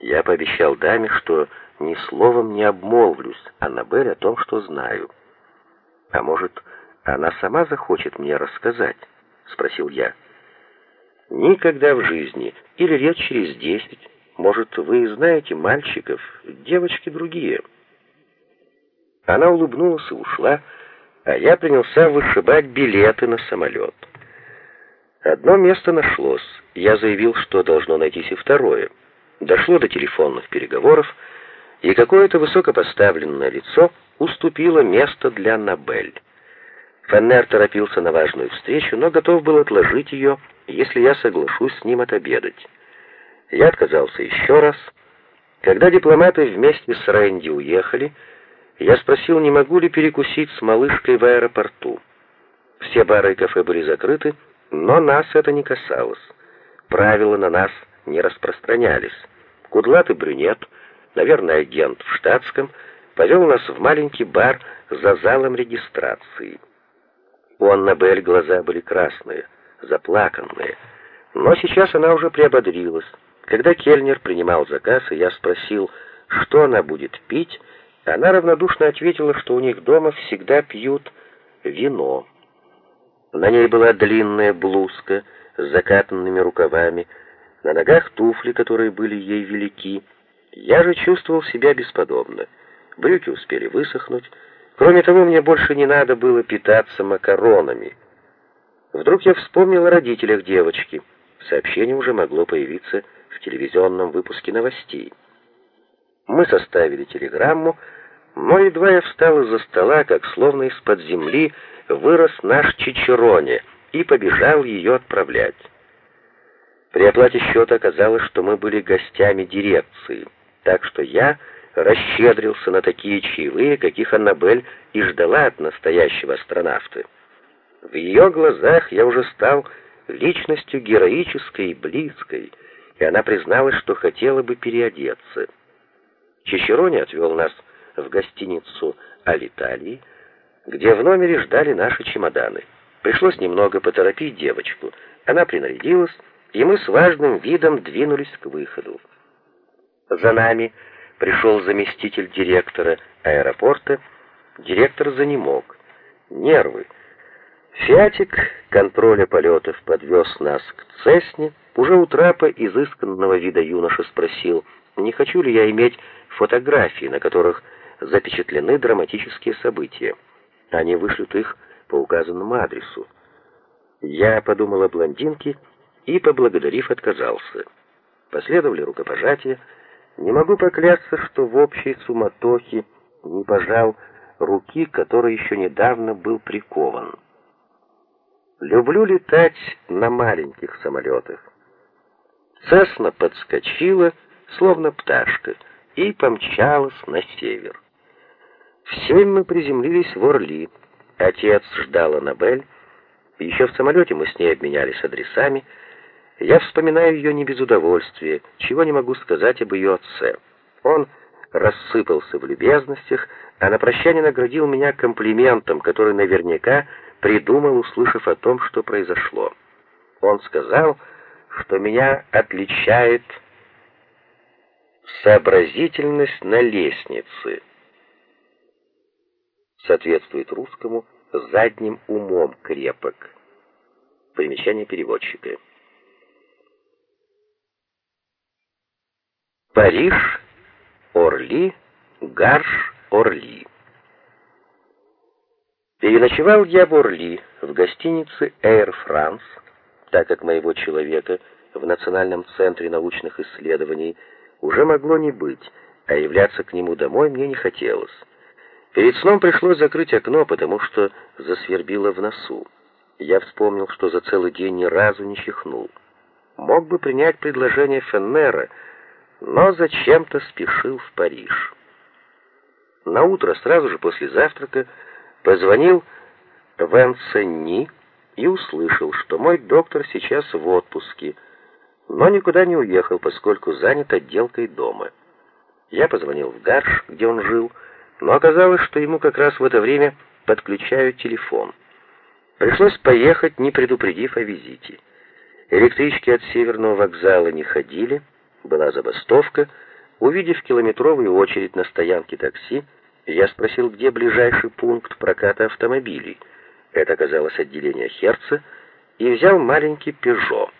Я пообещал даме, что ни словом не обмолвлюсь Аннабель о том, что знаю. А может, она сама захочет мне рассказать? спросил я. Никогда в жизни, или лет через десять. Может, вы знаете мальчиков, девочки другие. Она улыбнулась и ушла, а я принялся вышибать билеты на самолет. Одно место нашлось. Я заявил, что должно найтись и второе. Дошло до телефонных переговоров, и какое-то высокопоставленное лицо уступило место для Набель. Феннер торопился на важную встречу, но готов был отложить ее, если я соглашусь с ним отобедать. Я отказался еще раз. Когда дипломаты вместе с Рэнди уехали, я спросил, не могу ли перекусить с малышкой в аэропорту. Все бары и кафе были закрыты, но нас это не касалось. Правила на нас не распространялись. Кудлатый брюнет, наверное, агент в штатском, повел нас в маленький бар за залом регистрации. У Аннабель глаза были красные, заплаканные, но сейчас она уже приободрилась. Когда кельнер принимал заказ, и я спросил, что она будет пить, она равнодушно ответила, что у них дома всегда пьют вино. На ней была длинная блузка с закатанными рукавами, на ногах туфли, которые были ей велики. Я же чувствовал себя бесподобно. Брюки успели высохнуть. Кроме того, мне больше не надо было питаться макаронами. Вдруг я вспомнил о родителях девочки. Сообщение уже могло появиться в телевизионном выпуске новостей. Мы составили телеграмму, но едва я встал из-за стола, как словно из-под земли вырос наш Чичероне и побежал ее отправлять. При оплате счета оказалось, что мы были гостями дирекции, так что я расщедрился на такие чаевые, каких Аннабель и ждала от настоящего астронавта. В ее глазах я уже стал личностью героической и близкой, и она призналась, что хотела бы переодеться. Чичерони отвел нас в гостиницу «Алиталии», где в номере ждали наши чемоданы. Пришлось немного поторопить девочку. Она принарядилась, и мы с важным видом двинулись к выходу. За нами пришел заместитель директора аэропорта. Директор занемог. Нервы. Фиатик контроля полетов подвез нас к Цесне. Уже у трапа изысканного вида юноша спросил, не хочу ли я иметь фотографии, на которых запечатлены драматические события. Они вышлют их по указанному адресу. Я подумал о блондинке и, поблагодарив, отказался. Последовали рукопожатия. Не могу поклясться, что в общей суматохе не пожал руки, которой еще недавно был прикован. Люблю летать на маленьких самолетах. Цесна подскочила, словно пташка, и помчалась на север. В семь мы приземлились в Орли. Отец ждал Аннабель. Еще в самолете мы с ней обменялись адресами. Я вспоминаю ее не без удовольствия, чего не могу сказать об ее отце. Он рассыпался в любезностях, а на прощание наградил меня комплиментом, который наверняка придумал, услышав о том, что произошло. Он сказал, что меня отличает сообразительность на лестнице. Соответствует русскому задним умом крепок. Примечание переводчика. Париж, Орли, Гарш, Орли. Переночевал я в Орли, в гостинице Air France, так как моего человека в Национальном центре научных исследований уже могло не быть, а являться к нему домой мне не хотелось. Перед сном пришлось закрыть окно, потому что засвербило в носу. Я вспомнил, что за целый день ни разу не чихнул. Мог бы принять предложение Феннера — но зачем-то спешил в Париж. На утро сразу же после завтрака позвонил Венсенни и услышал, что мой доктор сейчас в отпуске, но никуда не уехал, поскольку занят отделкой дома. Я позвонил в Гарш, где он жил, но оказалось, что ему как раз в это время подключают телефон. Пришлось поехать, не предупредив о визите. Электрички от Северного вокзала не ходили, была забастовка. Увидев километровую очередь на стоянке такси, я спросил, где ближайший пункт проката автомобилей. Это оказалось отделение Херца, и взял маленький «Пежо».